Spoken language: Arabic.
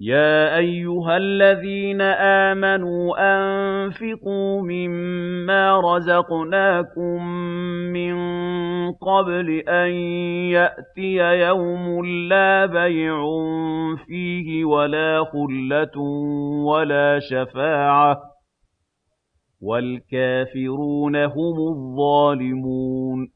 يَا أَيُّهَا الَّذِينَ آمَنُوا أَنفِقُوا مِمَّا رَزَقْنَاكُم مِّن قَبْلِ أَن يَأْتِيَ يَوْمٌ لَّا بَيْعٌ فِيهِ وَلَا خُلَّةٌ وَلَا شَفَاعَةٌ ۗ وَالْكَافِرُونَ هُمُ الظَّالِمُونَ